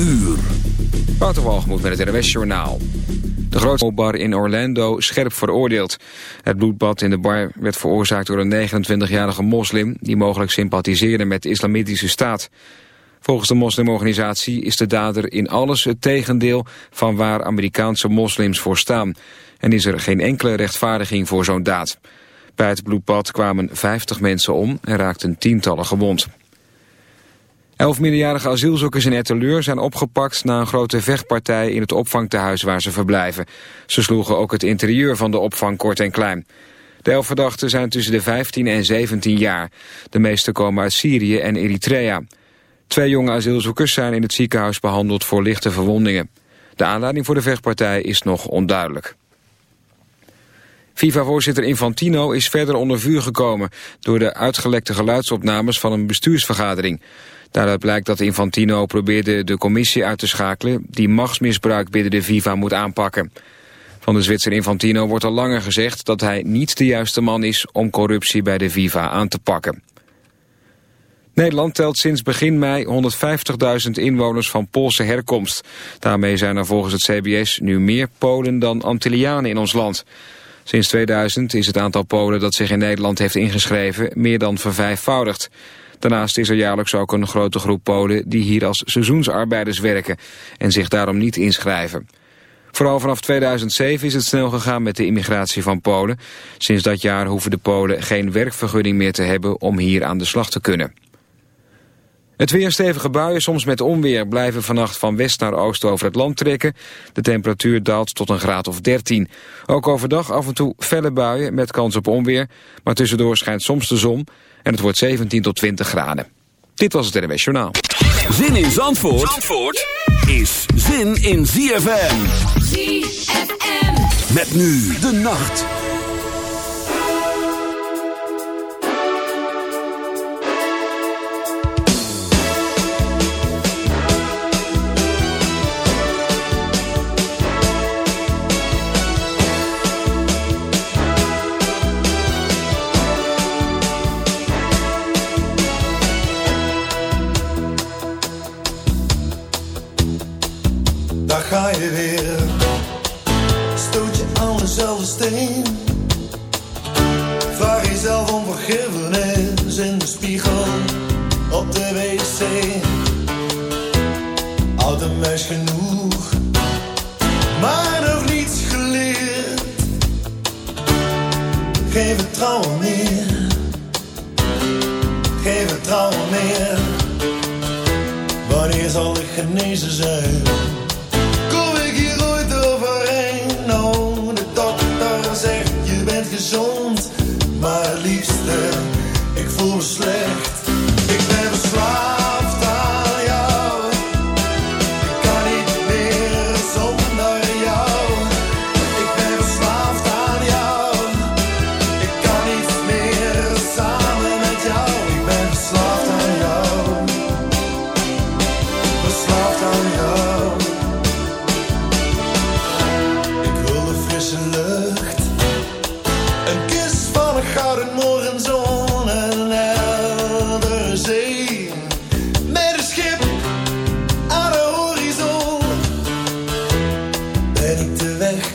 uur. Waterwalgemoed met het RWS Journaal. De grote bar in Orlando scherp veroordeeld. Het bloedbad in de bar werd veroorzaakt door een 29-jarige moslim... die mogelijk sympathiseerde met de islamitische staat. Volgens de moslimorganisatie is de dader in alles het tegendeel... van waar Amerikaanse moslims voor staan. En is er geen enkele rechtvaardiging voor zo'n daad. Bij het bloedbad kwamen 50 mensen om en raakten tientallen gewond. Elf minderjarige asielzoekers in Etteleur zijn opgepakt na een grote vechtpartij in het opvangtehuis waar ze verblijven. Ze sloegen ook het interieur van de opvang kort en klein. De elf verdachten zijn tussen de 15 en 17 jaar. De meeste komen uit Syrië en Eritrea. Twee jonge asielzoekers zijn in het ziekenhuis behandeld voor lichte verwondingen. De aanleiding voor de vechtpartij is nog onduidelijk. FIFA-voorzitter Infantino is verder onder vuur gekomen... door de uitgelekte geluidsopnames van een bestuursvergadering. Daaruit blijkt dat Infantino probeerde de commissie uit te schakelen... die machtsmisbruik binnen de FIFA moet aanpakken. Van de Zwitser Infantino wordt al langer gezegd... dat hij niet de juiste man is om corruptie bij de FIFA aan te pakken. Nederland telt sinds begin mei 150.000 inwoners van Poolse herkomst. Daarmee zijn er volgens het CBS nu meer Polen dan Antillianen in ons land. Sinds 2000 is het aantal Polen dat zich in Nederland heeft ingeschreven meer dan vervijfvoudigd. Daarnaast is er jaarlijks ook een grote groep Polen die hier als seizoensarbeiders werken en zich daarom niet inschrijven. Vooral vanaf 2007 is het snel gegaan met de immigratie van Polen. Sinds dat jaar hoeven de Polen geen werkvergunning meer te hebben om hier aan de slag te kunnen. Het weer stevige buien, soms met onweer, blijven vannacht van west naar oost over het land trekken. De temperatuur daalt tot een graad of 13. Ook overdag af en toe felle buien met kans op onweer. Maar tussendoor schijnt soms de zon en het wordt 17 tot 20 graden. Dit was het NWS Journaal. Zin in Zandvoort, Zandvoort is zin in ZFM. ZFM. Met nu de nacht.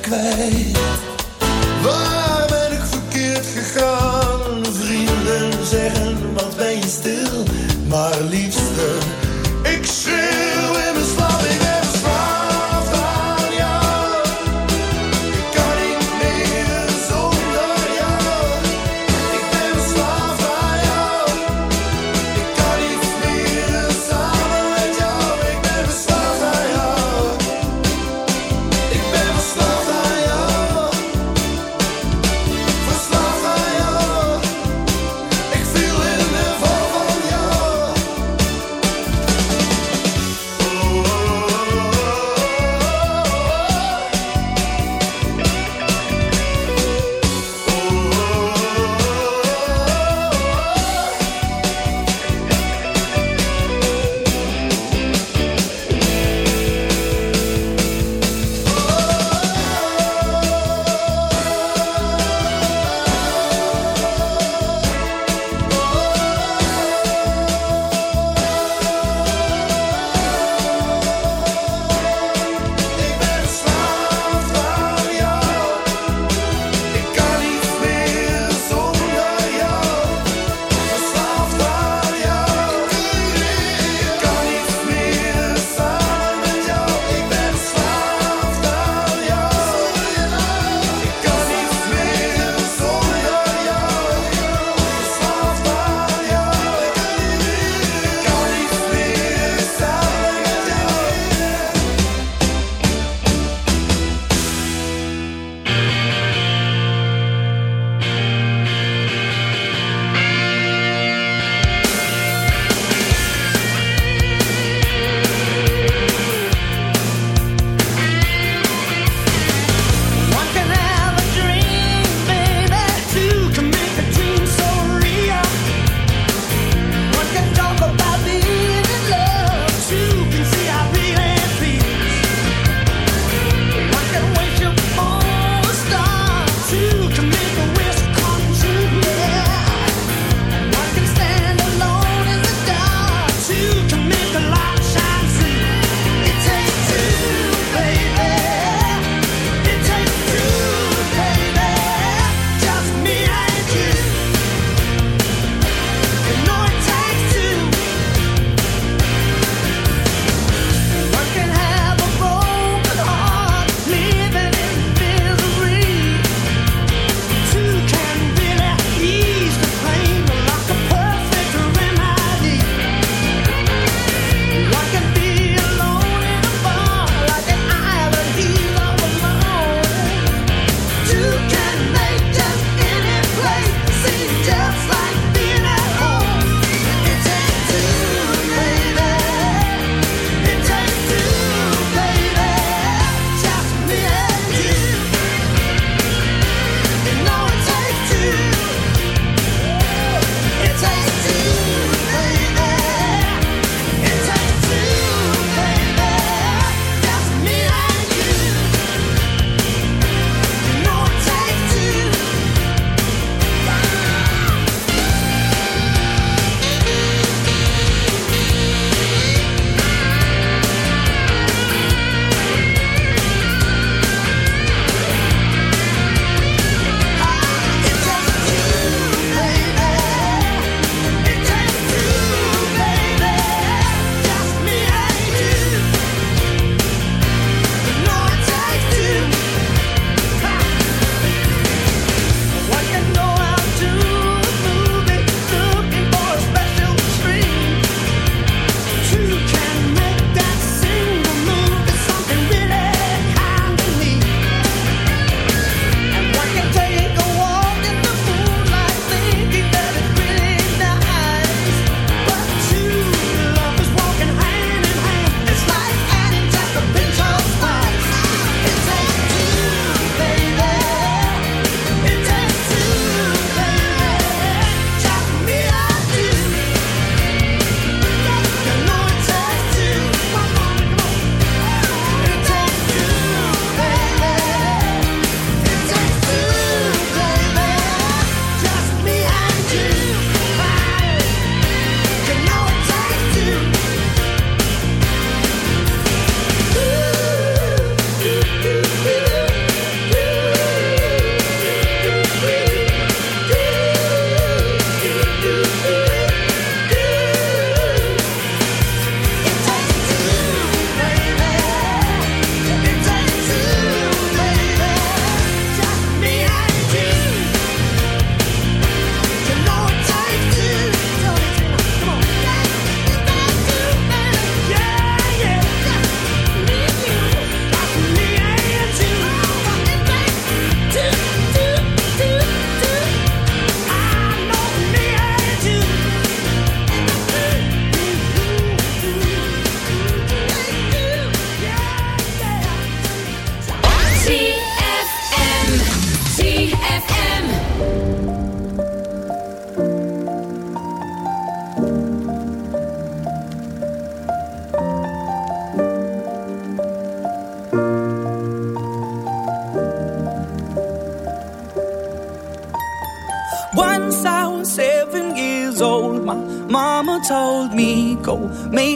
clay.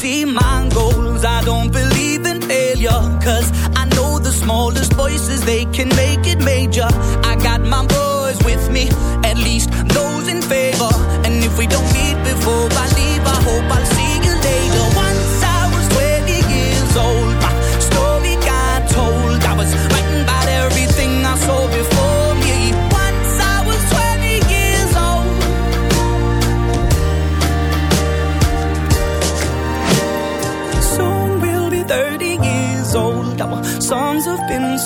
See my goals. I don't believe in failure. Cause I know the smallest voices, they can make it major. I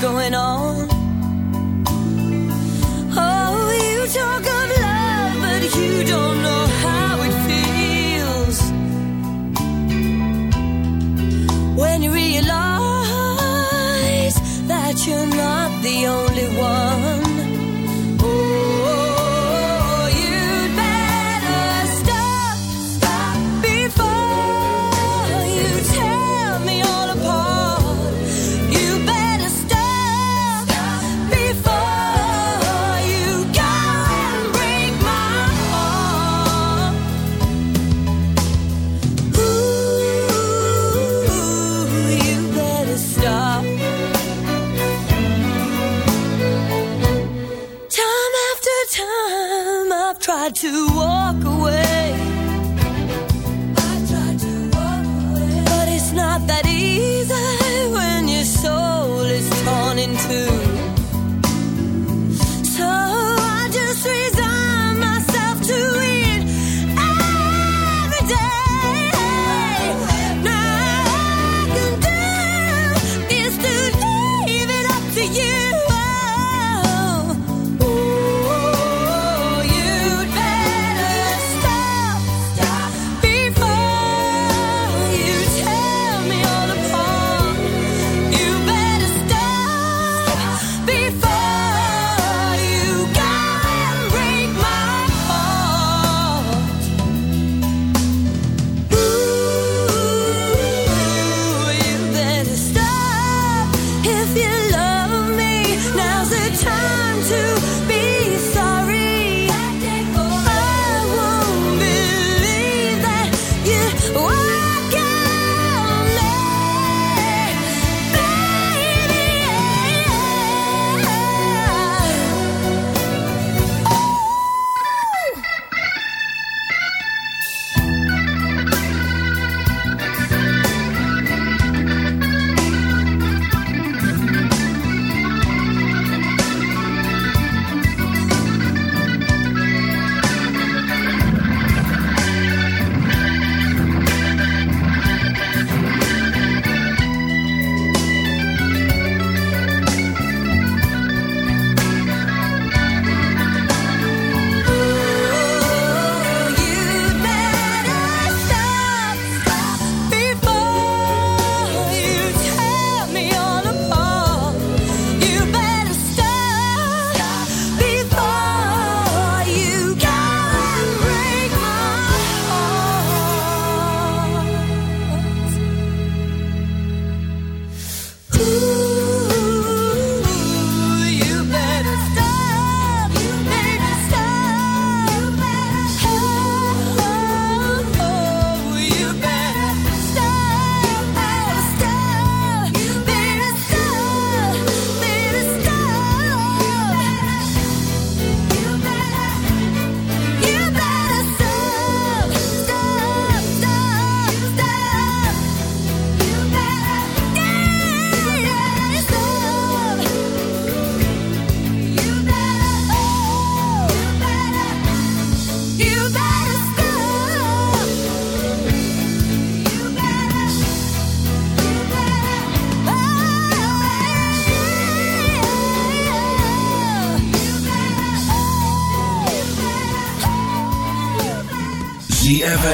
Going on.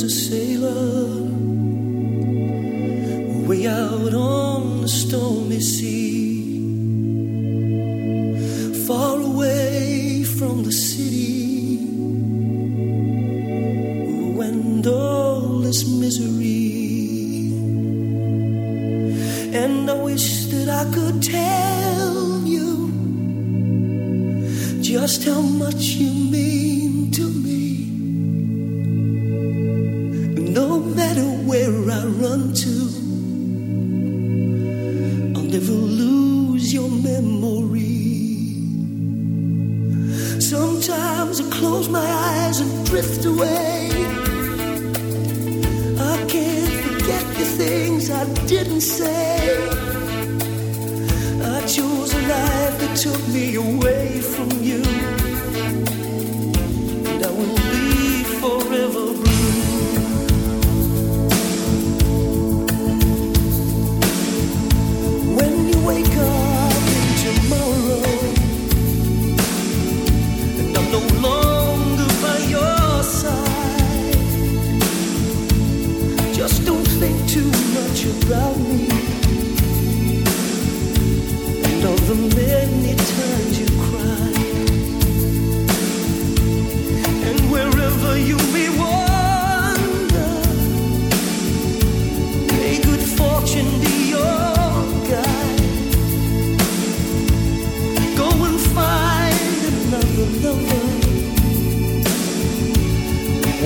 was a sailor.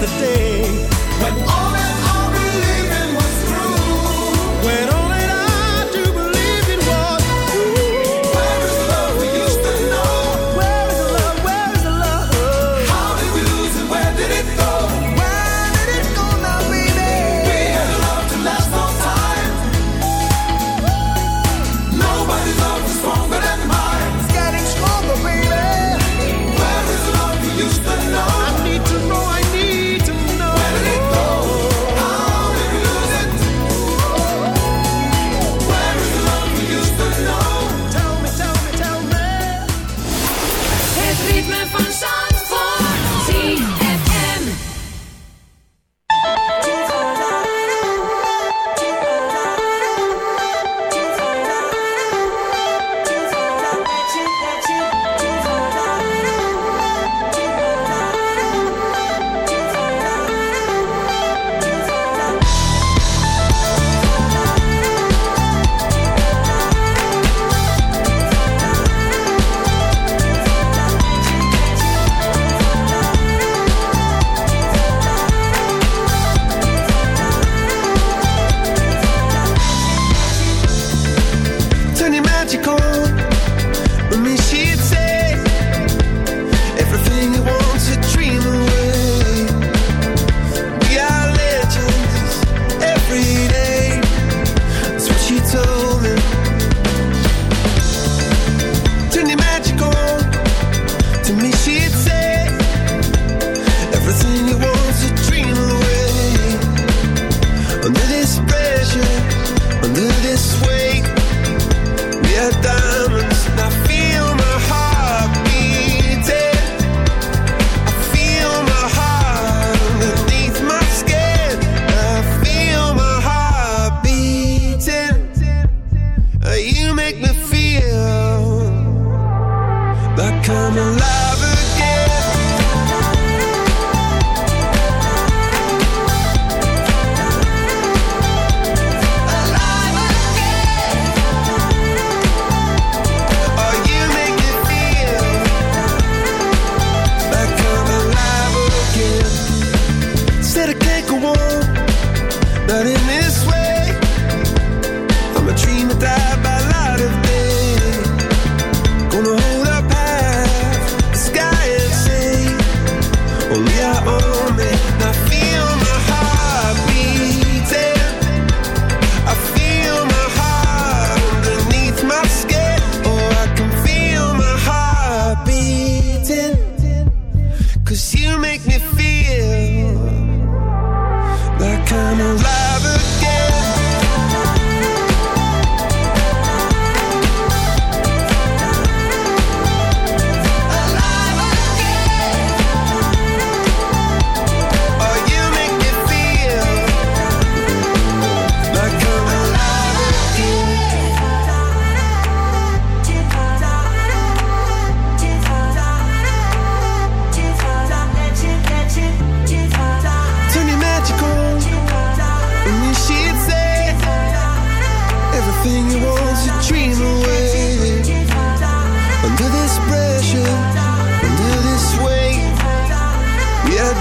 yesterday